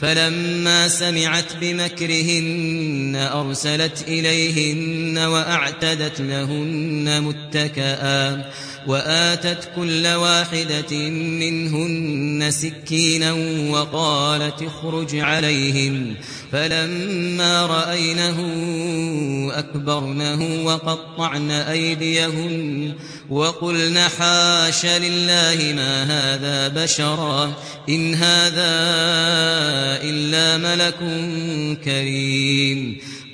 فلما سمعت بمكرهن أرسلت إليهن وأعتدت لهن متكئا وآتت كل واحدة منهن سكينا وقالت اخرج عليهم فلما رأينه أكبرنه وقطعن أيديهن وقلن حاش لله ما هذا بشرا إن هذا إلا ملك كريم